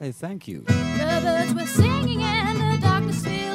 Hey, thank you. The birds were singing and the darkness filled.